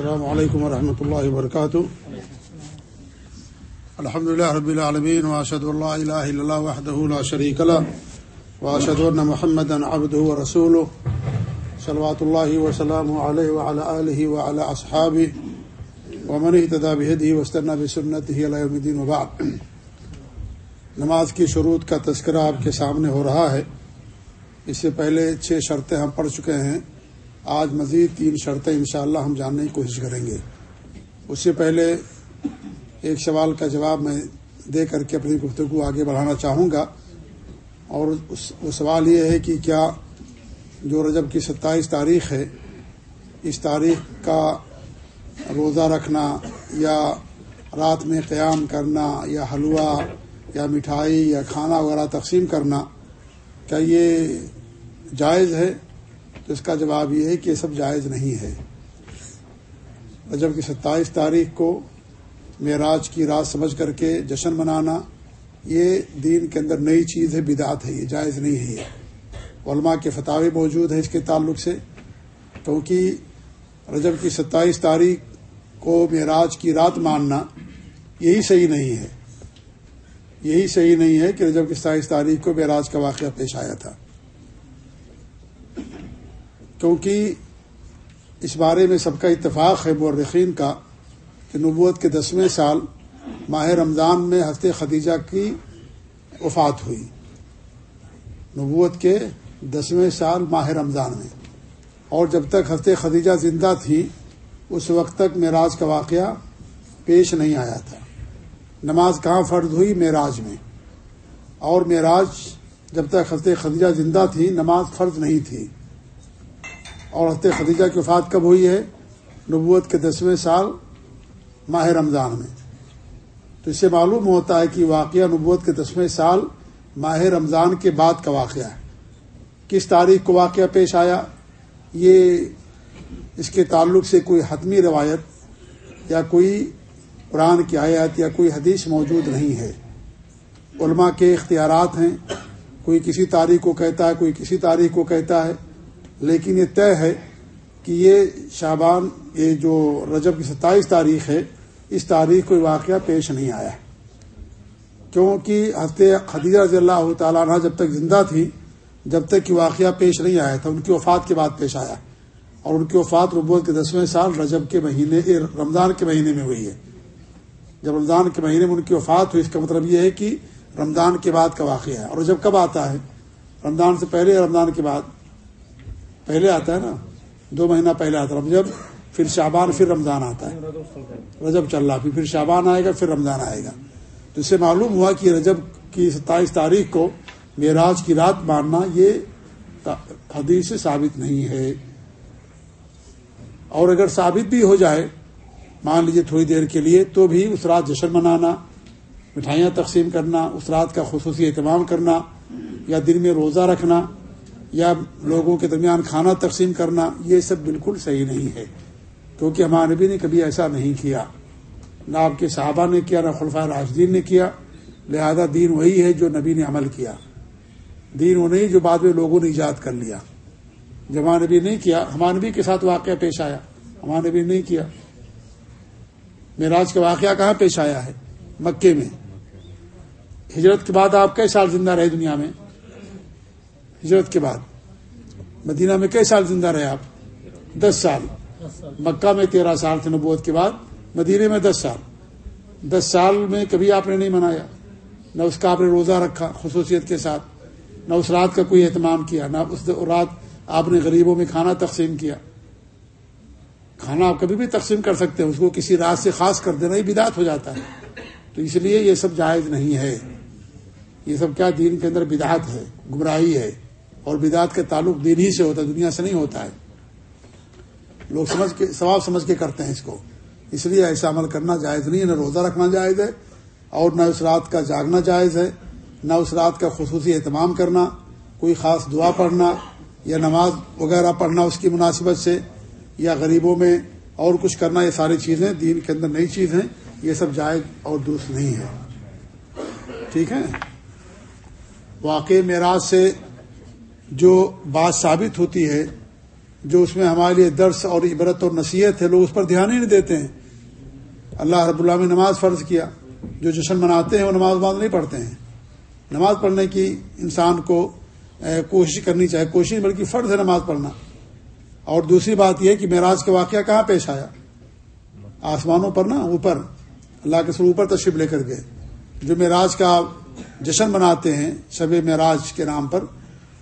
السلام علیکم ورحمۃ اللہ وبرکاتہ الحمد لله رب العالمين واشهد ان لا اله الا الله وحده لا شريك له واشهد ان محمدا عبده ورسوله، صلوات الله وسلامه عليه وعلى اله وعلى اصحابه ومن اهتدى بهديه واستنى بسنته الى يوم الدين وبعد. نماز کی شروط کا تذکرہ آپ کے سامنے ہو رہا ہے۔ اس سے پہلے چھ شرطیں ہم پڑھ چکے ہیں۔ آج مزید تین شرطیں انشاءاللہ ہم جاننے کی کوشش کریں گے۔ اس سے پہلے ایک سوال کا جواب میں دے کر کے اپنی گفتگو آگے بڑھانا چاہوں گا۔ اور وہ سوال یہ ہے کہ کیا جو رجب کی ستائیس تاریخ ہے، اس تاریخ کا روزہ رکھنا یا رات میں قیام کرنا یا حلوہ یا مٹھائی یا کھانا وغیرہ تقسیم کرنا، کیا یہ جائز ہے؟ تو اس کا جواب یہ ہے کہ یہ سب جائز نہیں ہے۔ رجب کی ستائیس تاریخ کو معراج کی رات سمجھ کر کے جشن منانا، یہ دین کے اندر نئی چیز ہے، بدعت ہے، یہ جائز نہیں ہے۔ یہ علماء کے فتح موجود ہیں اس کے تعلق سے۔ کیونکہ رجب کی ستائیس تاریخ کو معراج کی رات ماننا یہی صحیح نہیں ہے۔ یہی صحیح نہیں ہے کہ رجب کی ستائیس تاریخ کو معراج کا واقعہ پیش آیا تھا۔ کیونکہ اس بارے میں سب کا اتفاق ہے مورخین کا کہ نبوت کے دسویں سال ماہ رمضان میں ہفتے خدیجہ کی وفات ہوئی۔ نبوت کے دسویں سال ماہ رمضان میں۔ اور جب تک ہفتے خدیجہ زندہ تھی، اس وقت تک معراج کا واقعہ پیش نہیں آیا تھا۔ نماز کہاں فرض ہوئی؟ معراج میں۔ اور معراج جب تک ہفتے خدیجہ زندہ تھی، نماز فرض نہیں تھی۔ اور حضرت خدیجہ کی وفات کب ہوئی ہے؟ نبوت کے دسویں سال ماہ رمضان میں۔ تو اس سے معلوم ہوتا ہے کہ واقعہ نبوت کے دسویں سال ماہ رمضان کے بعد کا واقعہ ہے۔ کس تاریخ کو واقعہ پیش آیا؟ یہ اس کے تعلق سے کوئی حتمی روایت یا کوئی قرآن کی آیت یا کوئی حدیث موجود نہیں ہے۔ علماء کے اختیارات ہیں۔ کوئی کسی تاریخ کو کہتا ہے، کوئی کسی تاریخ کو کہتا ہے۔ لیکن یہ طے ہے کہ یہ شابان یہ جو رجب کی ستائیس تاریخ ہے، اس تاریخ کوئی واقعہ پیش نہیں آیا۔ کیونکہ ہفتے خدیجہ رضی اللہ تعالیٰ عنہ جب تک زندہ تھی، جب تک کہ واقعہ پیش نہیں آیا تھا، ان کی وفات کے بعد پیش آیا۔ اور ان کی وفات ربوت کے دسویں سال رجب کے مہینے رمضان کے مہینے میں ہوئی ہے۔ جب رمضان کے مہینے میں ان کی وفات ہوئی، اس کا مطلب یہ ہے کہ رمضان کے بعد کا واقعہ ہے۔ اور جب کب آتا ہے؟ رمضان سے پہلے رمضان کے بعد؟ پہلے آتا ہے نا، دو مہینہ پہلے آتا ہے۔ رجب پھر شابان پھر رمضان آتا ہے۔ رجب چل رہا پھر پھر شابان آئے گا، پھر رمضان آئے گا۔ تو اس سے معلوم ہوا کہ رجب کی ستائیس تاریخ کو معراج کی رات ماننا یہ حدیث سے ثابت نہیں ہے۔ اور اگر ثابت بھی ہو جائے، مان لیجیے تھوڑی دیر کے لیے، تو بھی اس رات جشن منانا، مٹھائیاں تقسیم کرنا، اس رات کا خصوصی اہتمام کرنا یا دن میں روزہ رکھنا یا لوگوں کے درمیان کھانا تقسیم کرنا، یہ سب بالکل صحیح نہیں ہے۔ کیونکہ ہمارے نبی نے کبھی ایسا نہیں کیا۔ نہ آپ کے صحابہ نے کیا، نہ خلفۂ راشدین نے کیا۔ لہذا دین وہی ہے جو نبی نے عمل کیا۔ دین وہ نہیں جو بعد میں لوگوں نے ایجاد کر لیا۔ جب ہمارے نبی نہیں کیا، ہمارے نبی کے ساتھ واقعہ پیش آیا۔ ہمارے نبی نہیں کیا۔ معراج کا واقعہ کہاں پیش آیا ہے؟ مکے میں۔ ہجرت کے بعد آپ کئی سال زندہ رہے دنیا میں؟ ہجرت کے بعد۔ مدینہ میں کئی سال زندہ رہے آپ؟ دس سال۔ مکہ میں تیرہ سال تھے نبوت کے بعد مدینے میں دس سال۔ دس سال میں کبھی آپ نے نہیں منایا۔ نہ اس کا آپ نے روزہ رکھا خصوصیت کے ساتھ، نہ اس رات کا کوئی اہتمام کیا، نہ اس رات آپ نے غریبوں میں کھانا تقسیم کیا۔ کھانا آپ کبھی بھی تقسیم کر سکتے ہیں، اس کو کسی رات سے خاص کر دینا ہی بدات ہو جاتا ہے۔ تو اس لیے یہ سب جائز نہیں ہے۔ یہ سب کیا دین کے اندر بدعت ہے، گمراہی ہے۔ اور بدعت کا تعلق دین ہی سے ہوتا ہے، دنیا سے نہیں ہوتا ہے۔ لوگ سمجھ کے، ثواب سمجھ کے کرتے ہیں اس کو۔ اس لیے ایسا عمل کرنا جائز نہیں ہے، نہ روزہ رکھنا جائز ہے اور نہ اس رات کا جاگنا جائز ہے، نہ اس رات کا خصوصی اہتمام کرنا، کوئی خاص دعا پڑھنا یا نماز وغیرہ پڑھنا اس کی مناسبت سے، یا غریبوں میں اور کچھ کرنا، یہ ساری چیزیں دین کے اندر نئی چیز ہیں، یہ سب جائز اور درست نہیں ہے ٹھیک ہے؟ واقع معراج سے جو بات ثابت ہوتی ہے، جو اس میں ہمارے لیے درس اور عبرت اور نصیحت ہے، لوگ اس پر دھیان ہی نہیں دیتے ہیں۔ اللہ رب اللہ نے نماز فرض کیا۔ جو جشن مناتے ہیں، وہ نماز باز نہیں پڑھتے ہیں۔ نماز پڑھنے کی انسان کو کوشش کرنی چاہیے کوشش بلکہ فرض ہے نماز پڑھنا۔ اور دوسری بات یہ کہ معراج کا واقعہ کہاں پیش آیا؟ آسمانوں پر نا، اوپر۔ اللہ کے سر اوپر تشریف لے کر گئے۔ جو معراج کا جشن مناتے ہیں شب معراج کے نام پر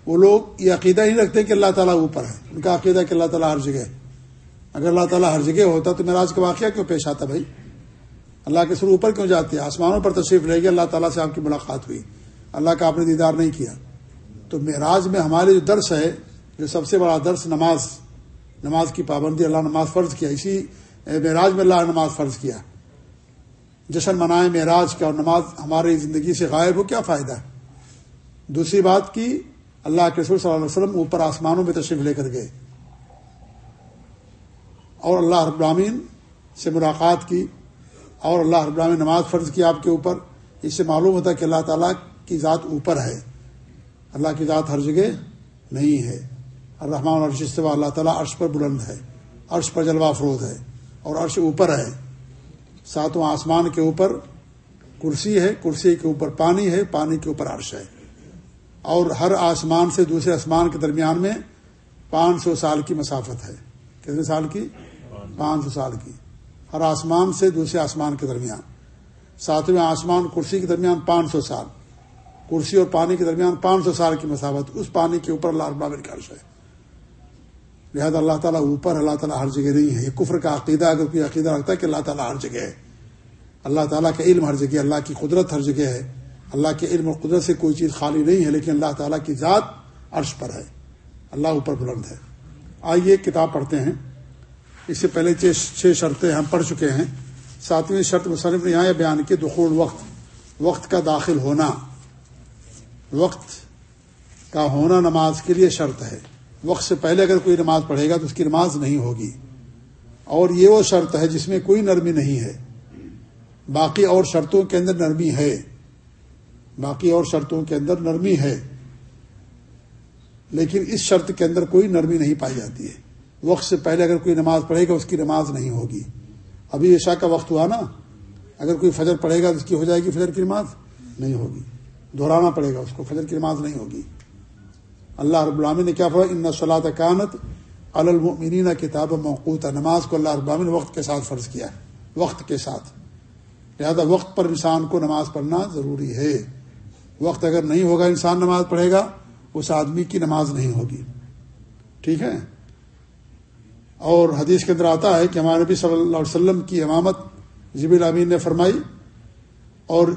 وہ لوگ یہ عقیدہ ہی رکھتے کہ اللہ تعالیٰ اوپر ہے۔ ان کا عقیدہ کہ اللہ تعالیٰ ہر جگہ اگر اللہ تعالیٰ ہر جگہ ہوتا تو معراج کا واقعہ کیوں پیش آتا بھائی؟ اللہ کے سر اوپر کیوں جاتے ہیں؟ آسمانوں پر تشریف لے گئے، اللہ تعالیٰ سے آپ کی ملاقات ہوئی۔ اللہ کا آپ نے دیدار نہیں کیا۔ تو معراج میں ہمارے جو درس ہے، جو سب سے بڑا درس نماز نماز کی پابندی، اللہ نماز فرض کیا۔ اسی معراج میں اللہ نماز فرض کیا۔ جشن منائے معراج کا اور نماز ہماری زندگی سے غائب ہو، کیا فائدہ دوسری بات کی اللہ کے رسول صلی اللہ علیہ وسلم اوپر آسمانوں میں تشریف لے کر گئے۔ اور اللہ رب العامین سے ملاقات کی، اور اللہ رب العامین نماز فرض کی آپ کے اوپر۔ اس سے معلوم ہوتا ہے کہ اللہ تعالیٰ کی ذات اوپر ہے۔ اللہ کی ذات ہر جگہ نہیں ہے۔ الرحمٰن عرش استوا اللہ تعالیٰ عرش پر بلند ہے۔ عرش پر جلوہ افروز ہے۔ اور عرش اوپر ہے۔ ساتوں آسمان کے اوپر کرسی ہے۔ کرسی کے اوپر پانی ہے۔ پانی کے اوپر عرش ہے۔ اور ہر آسمان سے دوسرے آسمان کے درمیان میں پانچ سو سال کی مسافت ہے۔ کتنے سال کی؟ پانچ سو سال کی۔ ہر آسمان سے دوسرے آسمان کے درمیان۔ ساتویں آسمان کرسی کے درمیان پانچ سو سال۔ کرسی اور پانی کے درمیان پانچ سو سال کی مساوت اس پانی کے اوپر اللہ ابامن کا عرش ہے۔ لہٰذا اللہ تعالیٰ اوپر، اللہ تعالیٰ ہر جگہ نہیں ہے۔ یہ کفر کا عقیدہ، اگر کوئی عقیدہ رکھتا ہے کہ اللہ تعالیٰ ہر جگہ ہے۔ اللہ تعالیٰ کا علم ہر جگہ اللہ کی قدرت ہر جگہ ہے۔ اللہ کے علم اور قدرت سے کوئی چیز خالی نہیں ہے، لیکن اللہ تعالیٰ کی ذات عرش پر ہے۔ اللہ اوپر بلند ہے۔ آئیے کتاب پڑھتے ہیں۔ اس سے پہلے چھ شرطیں ہم پڑھ چکے ہیں۔ ساتویں شرط مصنف نے یہاں بیان کی، دخول وقت۔ وقت کا داخل ہونا۔ وقت کا ہونا نماز کے لیے شرط ہے۔ وقت سے پہلے اگر کوئی نماز پڑھے گا تو اس کی نماز نہیں ہوگی۔ اور یہ وہ شرط ہے جس میں کوئی نرمی نہیں ہے۔ باقی اور شرطوں کے اندر نرمی ہے۔ باقی اور شرطوں کے اندر نرمی ہے۔ لیکن اس شرط کے اندر کوئی نرمی نہیں پائی جاتی ہے۔ وقت سے پہلے اگر کوئی نماز پڑھے گا، اس کی نماز نہیں ہوگی۔ ابھی عشاء کا وقت ہوا نا۔ اگر کوئی فجر پڑھے گا تو اس کی ہو جائے گی فجر کی نماز؟ نہیں ہوگی۔ دہرانا پڑے گا اس کو، فجر کی نماز نہیں ہوگی۔ اللہ رب العامی نے کیا پڑھا ان صلاح کانت المنین کتاب موقوط نماز کو اللہ رب نے وقت کے ساتھ فرض کیا ہے۔ وقت کے ساتھ۔ لہذا وقت پر انسان کو نماز پڑھنا ضروری ہے۔ وقت اگر نہیں ہوگا، انسان نماز پڑھے گا، اس آدمی کی نماز نہیں ہوگی۔ ٹھیک ہے؟ اور حدیث کے اندر آتا ہے کہ ہمارے نبی صلی اللہ علیہ وسلم کی امامت جب الامین نے فرمائی، اور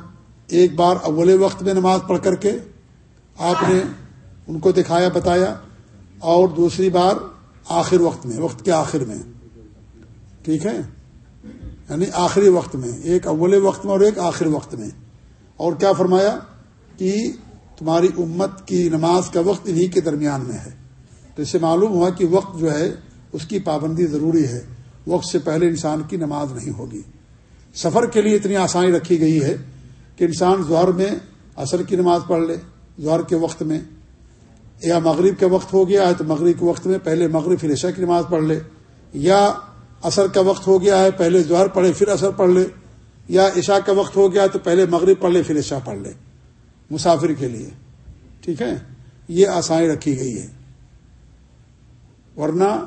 ایک بار اول وقت میں نماز پڑھ کر کے آپ نے ان کو دکھایا، بتایا، اور دوسری بار آخر وقت میں، وقت کے آخر میں۔ ٹھیک ہے؟ یعنی آخری وقت میں، ایک اول وقت میں اور ایک آخر وقت میں۔ اور کیا فرمایا؟ کہ تمہاری امت کی نماز کا وقت انہی کے درمیان میں ہے۔ تو اس سے معلوم ہوا کہ وقت جو ہے، اس کی پابندی ضروری ہے۔ وقت سے پہلے انسان کی نماز نہیں ہوگی۔ سفر کے لیے اتنی آسانی رکھی گئی ہے کہ انسان ظہر میں عصر کی نماز پڑھ لے، ظہر کے وقت میں۔ یا مغرب کا وقت ہو گیا ہے تو مغرب کے وقت میں پہلے مغرب، پھر عشاء کی نماز پڑھ لے۔ یا عصر کا وقت ہو گیا ہے، پہلے ظہر پڑھے، پھر عصر پڑھ لے۔ یا عشاء کا وقت ہو گیا تو پہلے مغرب پڑھ لے، پھر عشاء پڑھ لے۔ مسافر کے لیے۔ ٹھیک ہے؟ یہ آسانی رکھی گئی ہے۔ ورنہ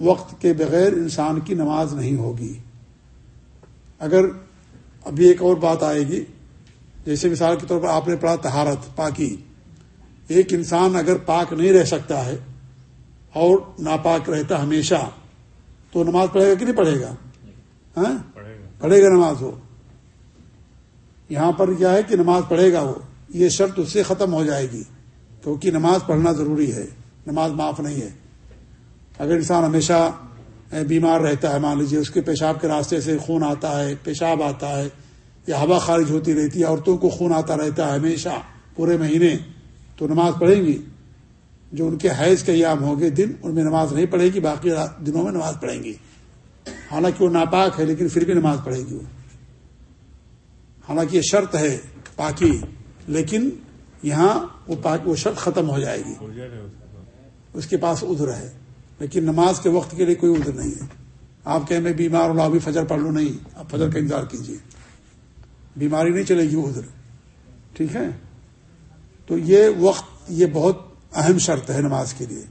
وقت کے بغیر انسان کی نماز نہیں ہوگی۔ اگر ابھی ایک اور بات آئے گی جیسے مثال کے طور پر آپ نے پڑھا تہارت پاکی۔ ایک انسان اگر پاک نہیں رہ سکتا ہے اور ناپاک رہتا ہمیشہ تو نماز پڑھے گا کہ نہیں پڑھے گا؟ ہاں؟ پڑھے گا۔ نماز ہو یہاں پر کیا ہے کہ نماز پڑھے گا وہ۔ یہ شرط اس سے ختم ہو جائے گی کیونکہ نماز پڑھنا ضروری ہے، نماز معاف نہیں ہے۔ اگر انسان ہمیشہ بیمار رہتا ہے، مان لیجیے اس کے پیشاب کے راستے سے خون آتا ہے، پیشاب آتا ہے، یا ہوا خارج ہوتی رہتی ہے، عورتوں کو خون آتا رہتا ہے ہمیشہ، پورے مہینے، تو نماز پڑھیں گی۔ جو ان کے حیض کے ایام ہوں گے، دن ان میں نماز نہیں پڑھے گی، باقی دنوں میں نماز پڑھیں گی۔ حالانکہ وہ ناپاک ہے، لیکن پھر بھی نماز پڑھے گی وہ۔ حالانکہ یہ شرط ہے پاکی لیکن یہاں وہ پاک وہ شرط ختم ہو جائے گی۔ اس کے پاس ادھر ہے۔ لیکن نماز کے وقت کے لیے کوئی ادھر نہیں ہے۔ آپ کہیں میں بیمار ہوں ابھی فجر پڑھ لوں نہیں۔ آپ فجر کا انتظار کیجیے بیماری نہیں چلے گی ادھر ٹھیک ہے؟ تو یہ وقت یہ بہت اہم شرط ہے نماز کے لیے۔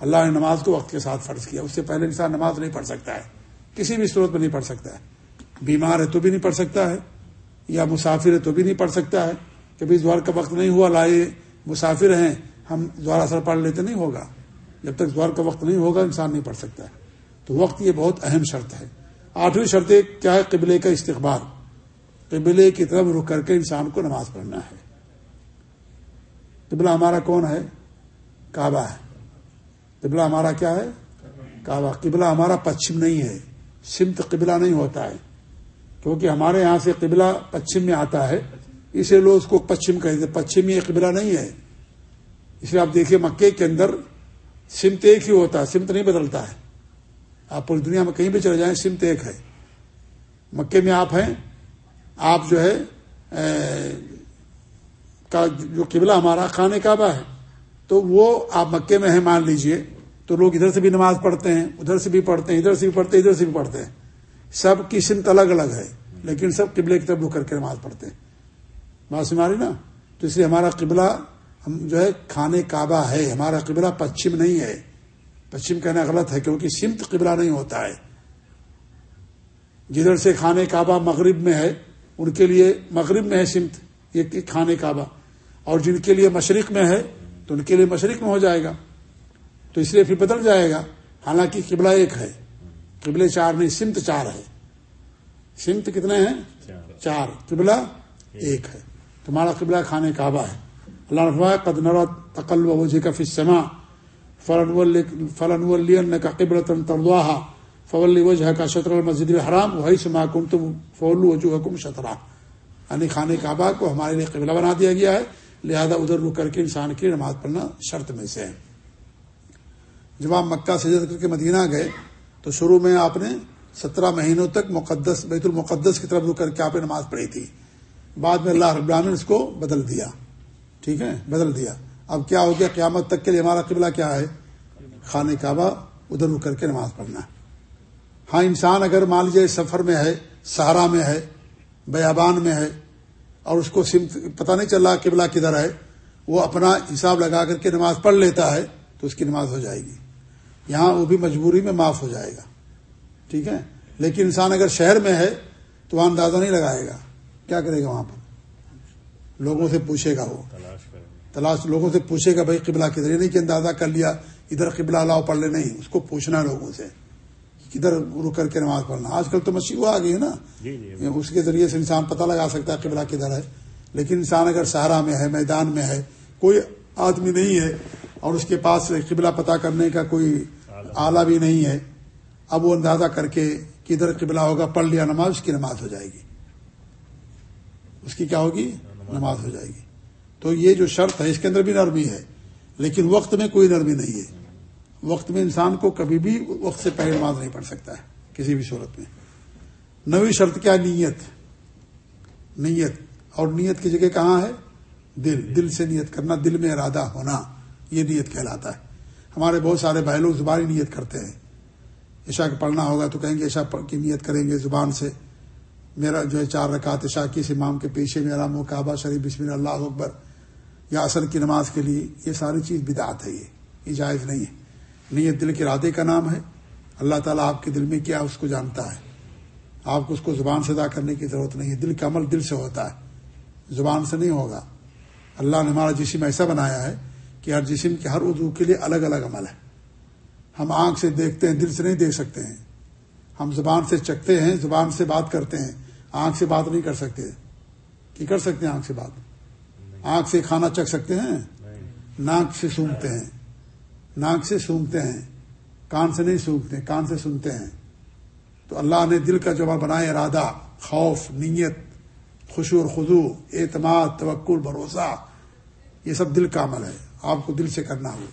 اللہ نے نماز کو وقت کے ساتھ فرض کیا۔ اس سے پہلے انسان نماز نہیں پڑھ سکتا ہے۔ کسی بھی صورت میں نہیں پڑھ سکتا ہے۔ بیمار ہے تو بھی نہیں پڑھ سکتا ہے۔ یا مسافر ہے تو بھی نہیں پڑھ سکتا ہے۔ کبھی زوار کا وقت نہیں ہوا، لائے مسافر ہیں، ہم زوار اثر پڑھ لیتے نہیں ہوگا۔ جب تک زوار کا وقت نہیں ہوگا، انسان نہیں پڑھ سکتا ہے۔ تو وقت یہ بہت اہم شرط ہے۔ آٹھویں شرط کیا ہے؟ قبلے کا استقبال۔ قبلے کی طرف رک کر کے انسان کو نماز پڑھنا ہے۔ قبلہ ہمارا کون ہے؟ کعبہ ہے۔ قبلہ ہمارا کیا ہے؟ کعبہ۔ قبلہ ہمارا پچھم نہیں ہے۔ سمت قبلہ نہیں ہوتا ہے۔ کیونکہ ہمارے یہاں سے قبلہ پچھم میں آتا ہے۔ اسے لوگ اس کو پچھم کہتے پچھم یہ قبلہ نہیں ہے۔ اس لیے آپ دیکھیے مکے کے اندر سمت ایک ہی ہوتا ہے، سمت نہیں بدلتا ہے۔ آپ پوری دنیا میں کہیں بھی چلے جائیں، سمت ایک ہے۔ مکے میں آپ ہیں، آپ جو ہے کا جو قبلہ ہمارا خانے کعبہ ہے۔ تو وہ آپ مکے میں ہیں، مان لیجیے۔ تو لوگ ادھر سے بھی نماز پڑھتے ہیں، ادھر سے بھی پڑھتے ہیں، ادھر سے بھی پڑھتے ہیں، ادھر سے بھی پڑھتے ہیں۔ سب کی سمت الگ الگ ہے، لیکن سب قبلے کی طرف رک کر کے نماز پڑھتے ہیں۔ بات سماری نا؟ تو اس لیے ہمارا قبلہ ہم جو ہے کھانے کعبہ ہے ہمارا قبلہ پچھم نہیں ہے۔ پچھم کہنا غلط ہے کیونکہ سمت قبلہ نہیں ہوتا ہے۔ جدھر سے کھانے کعبہ مغرب میں ہے ان کے لیے مغرب میں ہے سمت یہ کھانے کعبہ۔ اور جن کے لیے مشرق میں ہے تو ان کے لیے مشرق میں ہو جائے گا۔ تو اس لیے پھر بدل جائے گا۔ حالانکہ قبلہ ایک ہے۔ قبلے چار نہیں سمت چار ہے۔ سمت کتنے ہیں؟ چار۔ قبلہ ایک ہے۔ تمہارا قبلہ کھانے کعبہ ہے۔ اللہ رفا قد نرا تقل و وجہ کا فسما فلن کا قبل تن تردواہ فول وجہ کا شطر المسد الحرام وہی سما کم تم فول وجوہ حکم شطرا۔ یعنی خانہ کعبہ کو ہمارے لیے قبلہ بنا دیا گیا ہے، لہذا ادھر رک کر کے انسان کی نماز پڑھنا شرط میں سے ہے۔ جب آپ مکہ سے کر کے مدینہ گئے، تو شروع میں آپ نے سترہ مہینوں تک مقدس بیت المقدس کی طرف رک کر کے آپ نے نماز پڑھی تھی۔ بعد میں اللہ رب نے اس کو بدل دیا۔ ٹھیک ہے؟ بدل دیا۔ اب کیا ہو گیا؟ قیامت تک کے لیے ہمارا قبلہ کیا ہے؟ خانہ کعبہ ادھر کر کے نماز پڑھنا۔ ہے ہاں انسان اگر مان لیجیے سفر میں ہے سہارا میں ہے، بیابان میں ہے، اور اس کو پتہ نہیں چل رہا قبلہ کدھر ہے، وہ اپنا حساب لگا کر کے نماز پڑھ لیتا ہے تو اس کی نماز ہو جائے گی۔ یہاں وہ بھی مجبوری میں معاف ہو جائے گا۔ ٹھیک ہے؟ لیکن انسان اگر شہر میں ہے تو وہاں اندازہ نہیں لگائے گا۔ کیا کرے گا وہاں پر؟ لوگوں سے پوچھے گا وہ۔ تلاش لوگوں سے پوچھے گا بھائی قبلہ کدھر؟ نہیں کہ اندازہ کر لیا ادھر قبلہ لاؤ پڑھ لے نہیں اس کو پوچھنا لوگوں سے کدھر رک کر کے نماز پڑھنا۔ آج کل تو مشین آ گئی ہے نا۔ جی، جی۔ اس کے ذریعے سے انسان پتہ لگا سکتا ہے قبلہ کدھر ہے۔ لیکن انسان اگر سہارا میں ہے میدان میں ہے کوئی آدمی نہیں ہے اور اس کے پاس قبلہ پتہ کرنے کا کوئی آلہ بھی نہیں ہے اب وہ اندازہ کر کے کدھر قبلہ ہوگا پڑھ لیا نماز اس کی نماز ہو جائے گی۔ اس کی کیا ہوگی؟ نماز ہو جائے گی۔ تو یہ جو شرط ہے، اس کے اندر بھی نرمی ہے، لیکن وقت میں کوئی نرمی نہیں ہے۔ وقت میں انسان کو کبھی بھی وقت سے پہلے نماز نہیں پڑھ سکتا ہے، کسی بھی صورت میں۔ نوی شرط کیا؟ نیت۔ نیت۔ اور نیت کی جگہ کہاں ہے؟ دل۔ دل سے نیت کرنا، دل میں ارادہ ہونا، یہ نیت کہلاتا ہے۔ ہمارے بہت سارے بھائی لوگ زبانی نیت کرتے ہیں۔ عشاء کے پڑھنا ہوگا تو کہیں گے عشاء کی نیت کریں گے زبان سے۔ میرا جو ہے چار رکعت عشاء کی امام کے پیچھے میرا منہ کعبہ شریف، بسم اللہ اکبر، یا اصل کی نماز کے لیے، یہ ساری چیز بدعت ہے، یہ جائز نہیں ہے۔ نیت دل کے ارادے کا نام ہے۔ اللہ تعالیٰ آپ کے دل میں کیا اس کو جانتا ہے۔ آپ کو اس کو زبان سے ادا کرنے کی ضرورت نہیں ہے۔ دل کا عمل دل سے ہوتا ہے۔ زبان سے نہیں ہوگا۔ اللہ نے ہمارا جسم ایسا بنایا ہے کہ ہر جسم کے ہر اردو کے لیے الگ الگ عمل ہے۔ ہم آنکھ سے دیکھتے ہیں، دل سے نہیں دیکھ سکتے ہیں۔ ہم زبان سے چکتے ہیں، زبان سے بات کرتے ہیں۔ آنکھ سے بات نہیں کر سکتے۔ کہ کر سکتے ہیں آنکھ سے بات؟ آنکھ سے کھانا چکھ سکتے ہیں؟ ناک سے سونگتے ہیں۔ ناک سے سونگتے ہیں۔ کان سے نہیں سونگتے، کان سے سنتے ہیں۔ تو اللہ نے دل کا جمع بنائے، ارادہ، خوف، نیت خوشو اور خزو اعتماد، توکل، بھروسہ، یہ سب دل کا عمل ہے۔ آپ کو دل سے کرنا ہو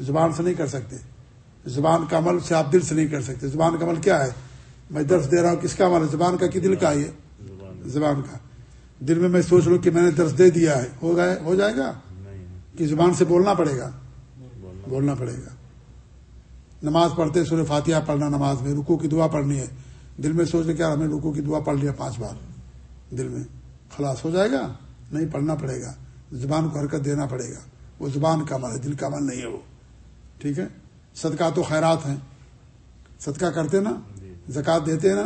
زبان سے نہیں کر سکتے۔ زبان کا عمل سے آپ دل سے نہیں کر سکتے۔ زبان کا عمل کیا ہے؟ میں درس دے رہا ہوں کس کا؟ عمل ہے زبان کا کہ دل کا یہ؟ زبان کا۔ دل میں میں سوچ لوں کہ میں نے درس دے دیا ہے۔ ہو گئے، ہو جائے گا؟ کہ زبان سے بولنا پڑے گا؟ بولنا پڑے گا۔ نماز پڑھتے سورہ فاتحہ پڑھنا نماز میں رکو کی دعا پڑھنی ہے۔ دل میں سوچ لے کیا ہمیں رکو کی دعا پڑھ لیا پانچ بار۔ دل میں خلاص ہو جائے گا؟ نہیں، پڑھنا پڑے گا۔ زبان کو حرکت دینا پڑے گا۔ وہ زبان کا عمل ہے، دل کا عمل نہیں ہے وہ۔ ٹھیک ہے؟ صدقہ تو خیرات ہیں۔ صدقہ کرتے نا؟ زکات دیتے نا،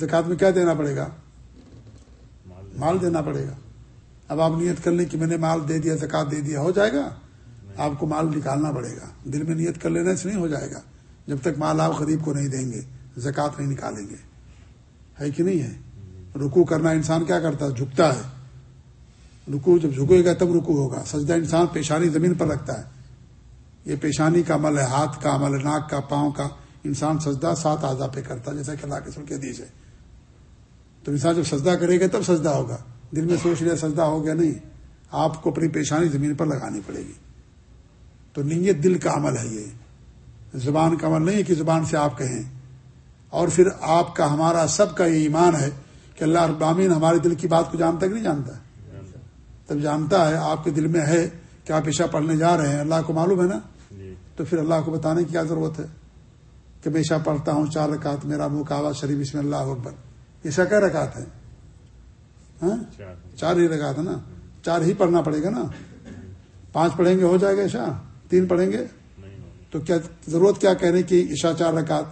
زکات میں کیا دینا پڑے گا؟ مال دینا پڑے گا۔ اب آپ نیت کر لیں کہ میں نے مال دے دیا، زکات دے دیا، ہو جائے گا؟ آپ کو مال نکالنا پڑے گا۔ دل میں نیت کر لینے سے نہیں ہو جائے گا۔ جب تک مال آپ غریب کو نہیں دیں گے، زکات نہیں نکالیں گے۔ ہے کہ نہیں ہے؟ رکو کرنا انسان کیا کرتا ہے؟ جھکتا ہے۔ رکو جب جھکے گا تب رکو ہوگا۔ سجدہ انسان پیشانی زمین پر رکھتا ہے۔ یہ پیشانی کا عمل ہے، ہاتھ کا عمل ہے، ناک کا، پاؤں کا۔ انسان سجدہ سات آزا پہ کرتا ہے جیسا کہ اللہ کے سر کے دیش ہے۔ تو انسان جب سجدہ کرے گا تب سجدہ ہوگا۔ دل میں سوچ لیا سجدہ ہو گیا نہیں۔ آپ کو اپنی پیشانی زمین پر لگانی پڑے گی۔ تو نیت دل کا عمل ہے یہ۔ زبان کا عمل نہیں ہے کہ زبان سے آپ کہیں۔ اور پھر آپ کا ہمارا سب کا یہ ایمان ہے کہ اللہ ابامین ہمارے دل کی بات کو جانتا کہ نہیں جانتا؟ تب جانتا ہے آپ کے دل میں ہے کہ آپ عشا پڑھنے جا رہے ہیں اللہ کو معلوم ہے نا؟ جی۔ تو پھر اللہ کو بتانے کی کیا ضرورت ہے؟ کہ میں عشا پڑھتا ہوں، چار رکعت میرا منہ شریف، اس میں اللہ اکبر۔ عشا کیا رکعت ہے؟ ہاں؟ چار ہی رکعت ہے نا؟ چار ہی پڑھنا پڑے گا نا؟ پانچ پڑھیں گے، ہو جائے گا عشا تین پڑھیں گے؟ تو کیا ضرورت کیا کہنے کی عشا چار رکعت؟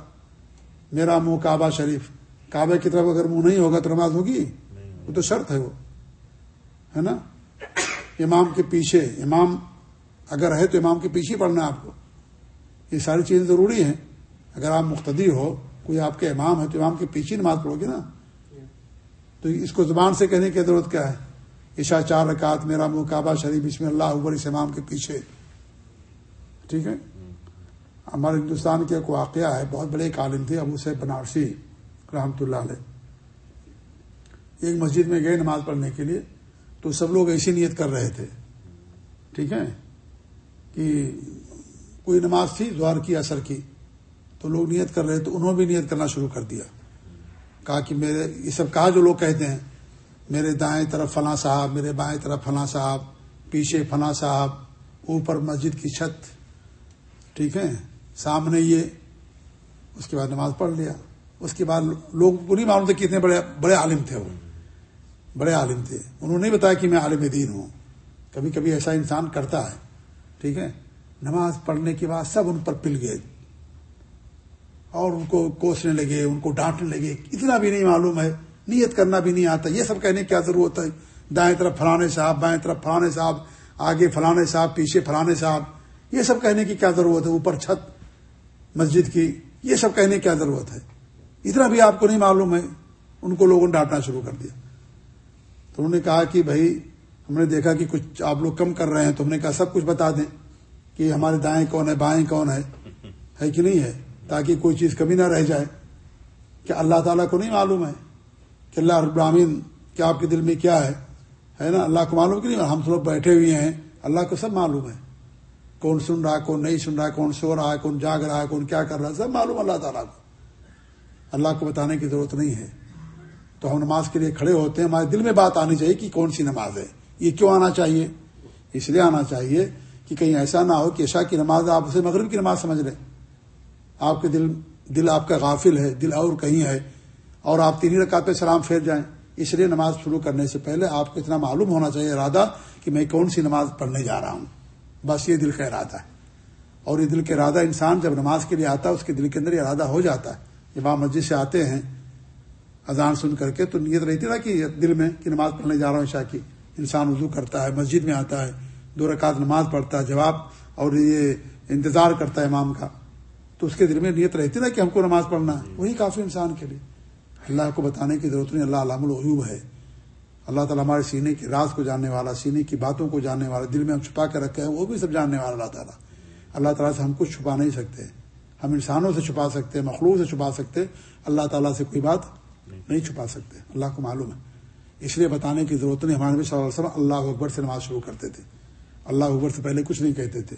میرا منہ کعبہ شریف۔ کعبے کی طرف اگر منہ نہیں ہوگا تو نماز ہوگی؟ وہ تو شرط ہے وہ۔ ہے نا؟ امام کے پیچھے، امام اگر ہے تو امام کے پیچھے پڑھنا ہے آپ کو۔ یہ ساری چیزیں ضروری ہیں۔ اگر آپ مقتدی ہو، کوئی آپ کے امام ہے تو امام کے پیچھے نماز پڑھو گے نا؟ تو اس کو زبان سے کہنے کی ضرورت کیا ہے؟ عشا چار رکعت، میرا منہ کعبہ شریف اس میں اللہ اکبر اس امام کے پیچھے۔ ٹھیک ہے؟ ہمارے ہندوستان کے ایک واقعہ ہے، بہت بڑے ایک عالم تھے، ابو سے بنارسی، رحمۃ اللہ علیہ۔ ایک مسجد میں گئے نماز پڑھنے کے لیے، تو سب لوگ ایسی نیت کر رہے تھے۔ ٹھیک ہے؟ کہ کوئی نماز تھی زوار کی اثر کی۔ تو لوگ نیت کر رہے تو انہوں نے بھی نیت کرنا شروع کر دیا۔ کہا کہ میرے، یہ سب کہا جو لوگ کہتے ہیں، میرے دائیں طرف فلاں صاحب، میرے بائیں طرف فلاں صاحب، پیچھے فلاں صاحب، اوپر مسجد کی چھت، ٹھیک ہے، سامنے یہ۔ اس کے بعد نماز پڑھ لیا۔ اس کے بعد لوگ کو نہیں معلوم تھے کتنے بڑے بڑے عالم تھے وہ۔ بڑے عالم تھے۔ انہوں نے بتایا کہ میں عالم دین ہوں۔ کبھی کبھی ایسا انسان کرتا ہے۔ ٹھیک ہے، نماز پڑھنے کے بعد سب ان پر پل گئے۔ اور ان کو کوسنے لگے، ان کو ڈانٹنے لگے۔ اتنا بھی نہیں معلوم ہے، نیت کرنا بھی نہیں آتا۔ یہ سب کہنے کی کیا ضرورت ہے؟ دائیں طرف فلانے صاحب، بائیں طرف فلانے صاحب، آگے فلانے صاحب، پیچھے فلانے صاحب۔ یہ سب کہنے کی کیا ضرورت ہے؟ اوپر چھت، مسجد کی۔ یہ سب کہنے کی کیا ضرورت ہے؟ اتنا بھی آپ کو نہیں معلوم ہے۔ ان کو لوگوں نے ڈانٹنا شروع کر دیا۔ تو انہوں نے کہا کہ بھائی، ہم نے دیکھا کہ کچھ آپ لوگ کم کر رہے ہیں۔ تو ہم نے کہا، سب کچھ بتا دیں کہ ہمارے دائیں کون ہے بائیں کون ہے ہے کہ نہیں ہے؟ تاکہ کوئی چیز کمی نہ رہ جائے کہ اللہ تعالیٰ کو نہیں معلوم ہے کہ اللہ ابراہین کیا آپ کے دل میں کیا ہے ہے نا اللہ کو معلوم کہ نہیں ہم لوگ بیٹھے ہوئے ہیں اللہ کو سب معلوم ہے کون سن رہا ہے، کون نہیں سن رہا ہے، کون سو رہا ہے، کون جاگ رہا ہے، کون کیا کر رہا ہے، سب معلوم اللہ تعالیٰ کو۔ اللہ کو بتانے کی ضرورت نہیں ہے۔ تو ہم نماز کے لیے کھڑے ہوتے ہیں، ہمارے دل میں بات آنی چاہیے کہ کون سی نماز ہے۔ یہ کیوں آنا چاہیے؟ اس لیے آنا چاہیے کہ کہیں ایسا نہ ہو کہ عشاء کی نماز آپ اسے مغرب کی نماز سمجھ لیں۔ آپ کے دل دل آپ کا غافل ہے، دل اور کہیں ہے، اور آپ تین رکعت پہ سلام پھیر جائیں۔ اس لیے نماز شروع کرنے سے پہلے آپ کو اتنا معلوم ہونا چاہیے ارادہ کہ میں کون سی نماز پڑھنے جا رہا ہوں۔ بس یہ دل کا ارادہ ہے۔ اور یہ دل کا ارادہ انسان جب نماز کے لیے آتا ہے، اس کے دل کے اندر یہ ارادہ ہو جاتا ہے۔ امام مسجد سے آتے ہیں، اذان سن کر کے تو نیت رہتی نا کہ دل میں کہ نماز پڑھنے جا رہا ہوں شاہ کی۔ انسان وضو کرتا ہے، مسجد میں آتا ہے، دو رکعت نماز پڑھتا ہے، جواب اور یہ انتظار کرتا ہے امام کا۔ تو اس کے دل میں نیت رہتی نا کہ ہم کو نماز پڑھنا ہے۔ وہی کافی انسان کے لیے۔ اللہ کو بتانے کی ضرورت نہیں، اللہ علام العیوب ہے۔ اللہ تعالیٰ ہمارے سینے کے راز کو جاننے والا، سینے کی باتوں کو جاننے والا، دل میں ہم چھپا کے رکھے ہیں، وہ بھی سب جاننے والا اللہ تعالیٰ۔ اللہ تعالیٰ سے ہم کچھ چھپا نہیں سکتے۔ ہم انسانوں سے چھپا سکتے مخلوق سے چھپا سکتے اللہ تعالیٰ سے کوئی بات نہیں چھپا سکتے۔ اللہ کو معلوم ہے۔ اس لیے بتانے کی ضرورت نہیں، ہمارے نبی صلی اللہ علیہ وسلم اللہ اکبر سے نماز شروع کرتے تھے۔ اللہ اکبر سے پہلے کچھ نہیں کہتے تھے۔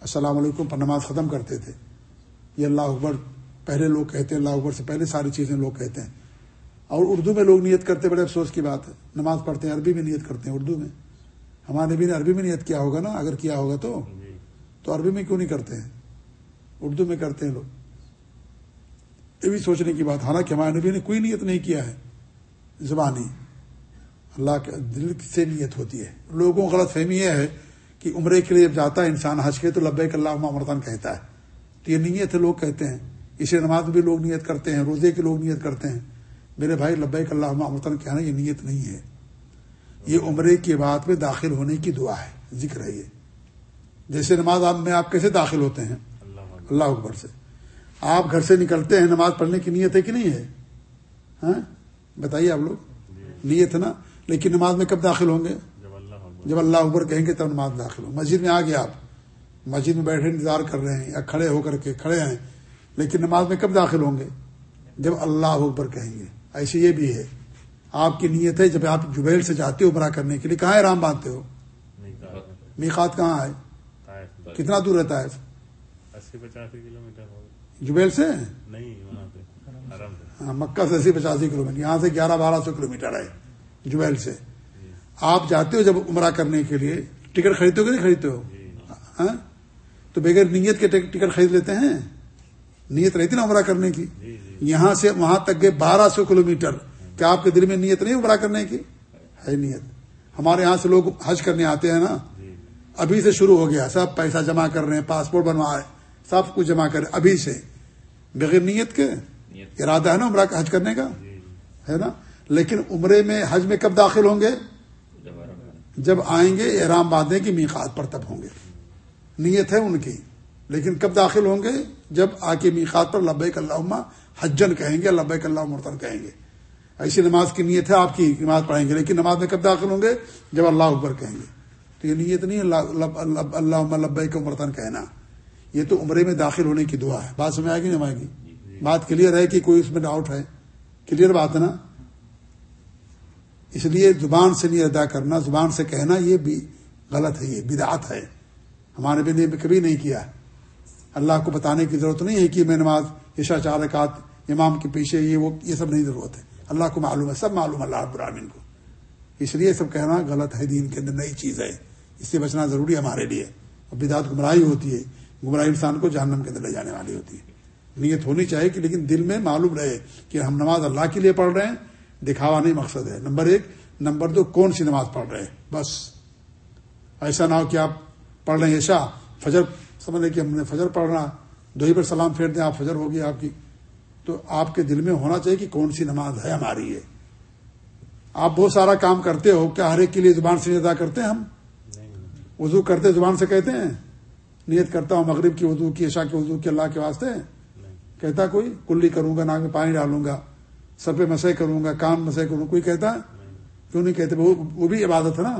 السلام علیکم پر نماز ختم کرتے تھے۔ یہ اللہ اکبر پہلے لوگ کہتے ہیں اللہ اکبر سے پہلے ساری چیزیں لوگ کہتے ہیں۔ اور اردو میں لوگ نیت کرتے بڑے افسوس کی بات ہے۔ نماز پڑھتے ہیں عربی میں نیت کرتے ہیں اردو میں۔ ہمارے نبی نے عربی میں نیت کیا ہوگا نا؟ اگر کیا ہوگا تو؟ تو عربی میں کیوں نہیں کرتے ہیں؟ اردو میں کرتے ہیں لوگ۔ یہ بھی سوچنے کی بات حالانکہ ہمارے نبی نے کوئی نیت نہیں کیا ہے زبانی۔ اللہ کے دل سے نیت ہوتی ہے۔ لوگوں کو غلط فہمی یہ ہے کہ عمرے کے لیے جب جاتا ہے انسان حج کے تو لبیک اللہ مرتن کہتا ہے۔ تو یہ نیت ہے لوگ کہتے ہیں۔ اسی نماز میں بھی لوگ نیت کرتے ہیں، روزے کے لوگ نیت کرتے ہیں۔ میرے بھائی، لبیک اللہ مرتن کہنا یہ نیت نہیں ہے۔ یہ عمرے کی بات میں داخل ہونے کی دعا ہے، ذکر ہے یہ۔ جیسے نماز میں آپ کیسے داخل ہوتے ہیں؟ اللہ اکبر سے۔ آپ گھر سے نکلتے ہیں، نماز پڑھنے کی نیت ہے کہ نہیں ہے؟ ہاں؟ بتائیے آپ لوگ۔ نیت ہے نا؟ لیکن نماز میں کب داخل ہوں گے؟ جب اللہ اکبر کہیں گے تب نماز داخل ہو مسجد میں آ گیا آپ۔ مسجد میں بیٹھے انتظار کر رہے ہیں یا کھڑے ہو کر کے کھڑے ہیں لیکن نماز میں کب داخل ہوں گے؟ جب اللہ اکبر کہیں گے۔ ایسے یہ بھی ہے۔ آپ کی نیت ہے جب آپ جبیل سے جاتے ہو برا کرنے کے لیے کہاں رام باندھتے ہو؟ میخات کہاں ہے؟ کتنا دور رہتا ہے؟ جبیل سے؟ ہاں مکہ سے اسی پچاسی کلو میٹر یہاں سے گیارہ بارہ سو کلو میٹر ہے جبیل سے۔ آپ جاتے ہو جب عمرہ کرنے کے لیے ٹکٹ خریدتے ہو کہ نہیں خریدتے ہو؟ ہاں؟ تو بغیر نیت کے ٹکٹ خرید لیتے ہیں؟ نیت رہتی نا عمرہ کرنے کی؟ یہاں سے وہاں تک گئے بارہ سو کلو میٹر کیا آپ کے دل میں نیت نہیں عمرہ کرنے کی؟ ہے نیت۔ ہمارے یہاں سے لوگ حج کرنے آتے ہیں نا۔ ابھی سے شروع ہو گیا سب پیسہ جمع کر رہے ہیں پاسپورٹ بنوا رہے سب کچھ جمع کر ابھی سے۔ بغیر نیت کے؟ ارادہ ہے نا عمرہ کا حج کرنے کا؟ ہے نا؟ لیکن عمرے میں حج میں کب داخل ہوں گے؟ جب آئیں گے احرام باندھیں کی میقات پر تب ہوں گے۔ نیت ہے ان کی۔ لیکن کب داخل ہوں گے؟ جب آ کے میقات پر لبیک اللہ حجن کہیں گے، لبیک اللہ مرتن کہیں گے۔ ایسی نماز کی نیت ہے، آپ کی نماز پڑھیں گے، لیکن نماز میں کب داخل ہوں گے؟ جب اللہ اکبر کہیں گے۔ تو یہ نیت نہیں اللہ اللہ لبیک مرتن کہنا۔ یہ تو عمرے میں داخل ہونے کی دعا ہے۔ بات سمجھ آئے گی نہیں آئے گی؟ بات کلیئر ہے کہ کوئی اس میں ڈاؤٹ ہے۔ کلیئر بات ہے نا؟ اس لیے زبان سے نہیں ادا کرنا، زبان سے کہنا، یہ بھی غلط ہے، یہ بدعت ہے۔ ہمارے بھی نے کبھی نہیں کیا۔ اللہ کو بتانے کی ضرورت نہیں ہے کہ میں نماز عشا چار رکعت امام کے پیچھے یہ وہ یہ سب نہیں ضرورت ہے۔ اللہ کو معلوم ہے، سب معلوم اللہ ابراہین کو۔ اس لیے سب کہنا غلط ہے، دین کے اندر نئی چیز ہے۔ اس سے بچنا ضروری ہے ہمارے لیے۔ اور بدعت گمراہی ہوتی ہے۔ گمراہی انسان کو جہنم کے اندر لے جانے والی ہوتی ہے۔ نیت ہونی چاہیے کہ لیکن دل میں معلوم رہے کہ ہم نماز اللہ کے لیے پڑھ رہے ہیں۔ دکھاوا نہیں مقصد ہے۔ نمبر ایک، نمبر دو، کون سی نماز پڑھ رہے ہیں؟ بس۔ ایسا نہ ہو کہ آپ پڑھ رہے ہیں ایشا فجر، سمجھ لیں کہ ہم نے فجر پڑھنا دو ہی پر سلام پھیر دیں، آپ فجر ہوگی آپ کی۔ تو آپ کے دل میں ہونا چاہیے کہ کون سی نماز ہے ہماری یہ؟ آپ بہت سارا کام کرتے ہو، کیا ہر ایک کے لیے زبان سے ادا کرتے ہیں ہم؟ وضو کرتے زبان سے کہتے ہیں؟ نیت کرتا ہوں، مغرب کی وضو کی، عشاء کی وضو کی، اللہ کے واسطے؟ کہتا کوئی؟ کلی کروں گا، ناک میں پانی ڈالوں گا، سر پہ مسے کروں گا، کان مسے کروں کوئی کہتا ہے؟ کیوں نہیں کہتے؟ وہ بھی عبادت ہے نا۔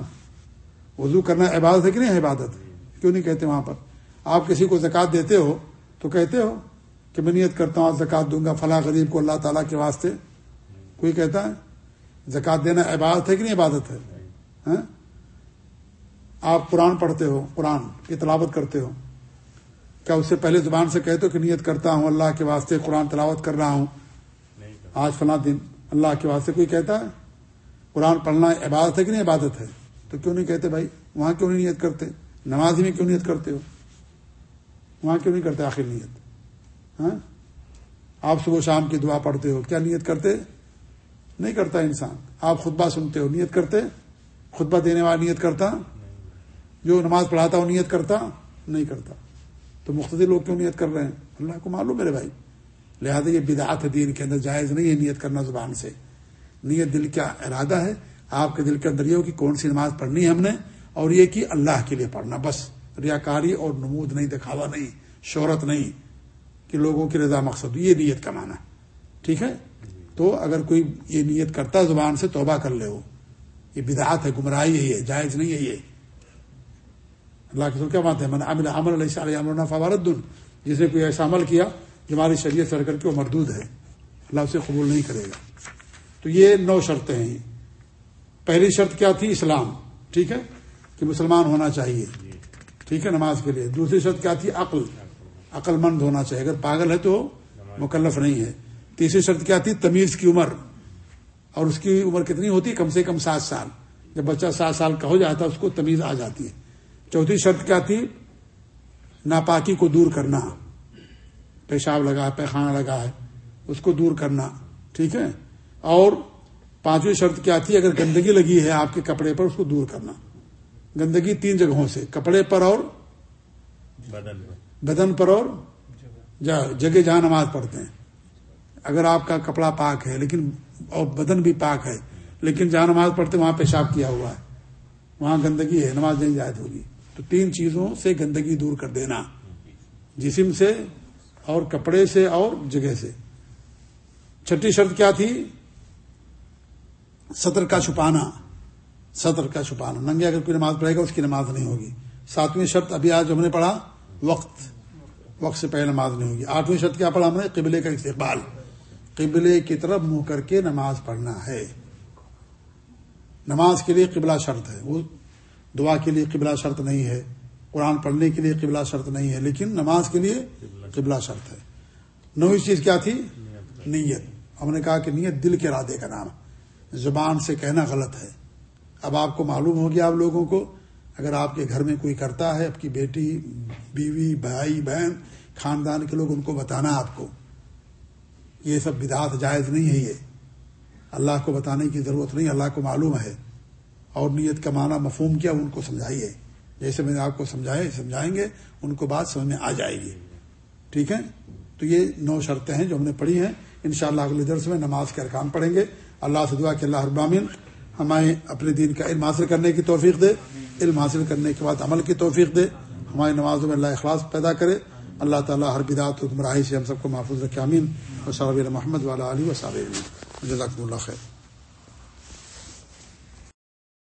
وضو کرنا عبادت ہے کہ نہیں عبادت؟ کیوں نہیں کہتے وہاں پر؟ آپ کسی کو زکات دیتے ہو تو کہتے ہو کہ میں نیت کرتا ہوں زکات دوں گا، فلاں غریب کو اللہ تعالیٰ کے واسطے۔ کوئی کہتا ہے؟ زکات دینا عبادت ہے کہ نہیں عبادت ہے؟ ہاں؟ آپ قرآن پڑھتے ہو، قرآن کی تلاوت کرتے ہو۔ کیا اس سے پہلے زبان سے کہتے ہو کہ نیت کرتا ہوں، اللہ کے واسطے قرآن تلاوت کر رہا ہوں؟ آج فلاں دن اللہ کے واسطے کوئی کہتا ہے؟ قرآن پڑھنا عبادت ہے کہ نہیں عبادت ہے؟ تو کیوں نہیں کہتے بھائی؟ وہاں کیوں نہیں نیت کرتے؟ نماز میں کیوں نیت کرتے ہو؟ وہاں کیوں نہیں کرتے آخر نیت؟ ہاں؟ آپ صبح شام کی دعا پڑھتے ہو، کیا نیت کرتے؟ نہیں کرتا انسان۔ آپ خطبہ سنتے ہو، نیت کرتے؟ خطبہ دینے والا نیت کرتا؟ جو نماز پڑھاتا وہ نیت کرتا؟ نہیں کرتا۔ تو مختلف لوگ کیوں نیت کر رہے ہیں؟ اللہ کو معلوم میرے بھائی۔ لہذا یہ بدعت دین کے اندر جائز نہیں ہے نیت کرنا زبان سے۔ نیت دل کا ارادہ ہے۔ آپ کے دل کے اندر یہ ہو کہ کون سی نماز پڑھنی ہے ہم نے؟ اور یہ کہ اللہ کے لیے پڑھنا، بس ریاکاری اور نمود نہیں، دکھاوا نہیں، شہرت نہیں کہ لوگوں کی رضا مقصد، یہ نیت کمانا ٹھیک ہے؟ تو اگر کوئی یہ نیت کرتا زبان سے توبہ کر لے ہو یہ بدعات ہے، گمراہی ہے، یہ جائز نہیں ہے، یہ۔ اللہ کے کیا بات ہے؟ من عمل عمل علیہ فوارت جس نے کوئی ایسا عمل کیا جو ہماری شریعت سر کر کے وہ مردود ہے۔ اللہ اسے قبول نہیں کرے گا۔ تو یہ نو شرطیں ہیں۔ پہلی شرط کیا تھی؟ اسلام۔ ٹھیک ہے؟ کہ مسلمان ہونا چاہیے۔ ٹھیک ہے، نماز کے لیے۔ دوسری شرط کیا تھی؟ عقل۔ عقل مند ہونا چاہیے۔ اگر پاگل ہے تو مکلف نہیں ہے۔ تیسری شرط کیا تھی؟ تمیز کی عمر۔ اور اس کی عمر کتنی ہوتی؟ ہے کم سے کم سات سال۔ جب بچہ سات سال کا ہو جاتا ہے، اس کو تمیز آ جاتی ہے۔ چوتھی شرط کیا تھی؟ ناپاکی کو دور کرنا۔ پیشاب لگا ہے پیخانہ لگا ہے، اس کو دور کرنا۔ ٹھیک ہے؟ اور پانچویں شرط کیا تھی؟ اگر گندگی لگی ہے آپ کے کپڑے پر، اس کو دور کرنا۔ گندگی تین جگہوں سے کپڑے پر اور بدن پر۔ اور جگہ جہاں نماز پڑھتے ہیں۔ اگر آپ کا کپڑا پاک ہے لیکن اور بدن بھی پاک ہے لیکن جہاں نماز پڑھتے وہاں پیشاب کیا ہوا ہے۔ وہاں گندگی ہے نماز نہیں جائز ہوگی۔ تو تین چیزوں سے گندگی دور کر دینا۔ جسم سے اور کپڑے سے اور جگہ سے۔ چھٹی شرط کیا تھی؟ سطر کا چھپانا۔ سطر کا چھپانا۔ ننگے اگر کوئی نماز پڑھے گا، اس کی نماز نہیں ہوگی۔ ساتویں شرط ابھی آج ہم نے پڑھا، وقت۔ وقت سے پہلے نماز نہیں ہوگی۔ آٹھویں شرط کیا پڑھا ہم نے؟ قبلے کا استقبال۔ قبلے کی طرف منہ کر کے نماز پڑھنا ہے۔ نماز کے لیے قبلہ شرط ہے۔ وہ دعا کے لیے قبلہ شرط نہیں ہے۔ قرآن پڑھنے کے لیے قبلہ شرط نہیں ہے۔ لیکن نماز کے لیے قبلہ شرط ہے۔ نویں چیز کیا تھی؟ نیت۔ ہم نے کہا کہ نیت دل کے ارادے کا نام زبان سے کہنا غلط ہے۔ اب آپ کو معلوم ہو گیا آپ لوگوں کو، اگر آپ کے گھر میں کوئی کرتا ہے، آپ کی بیٹی، بیوی، بھائی، بہن، خاندان کے لوگ ان کو بتانا آپ کو۔ یہ سب بدعات جائز نہیں ہے یہ۔ اللہ کو بتانے کی ضرورت نہیں، اللہ کو معلوم ہے۔ اور نیت کا معنی مفہوم کیا، ان کو سمجھائیے۔ جیسے میں نے آپ کو سمجھائے، سمجھائیں گے، ان کو بات سمجھ میں آ جائے گی۔ ٹھیک ہے؟ تو یہ نو شرطیں ہیں جو ہم نے پڑھی ہیں۔ ان شاء اللہ اگلے درس میں نماز کے ارکان پڑھیں گے۔ اللہ سے دعا کہ اللہ ابامن ہمیں اپنے دین کا علم حاصل کرنے کی توفیق دے۔ علم حاصل کرنے کے بعد عمل کی توفیق دے۔ ہماری نمازوں میں اللہ اخلاص پیدا کرے۔ اللہ تعالیٰ ہر بدعت و گمراہی سے ہم سب کو محفوظ رکھے امین و صابر محمد والا علی و صابر جزاکم اللہ خیر۔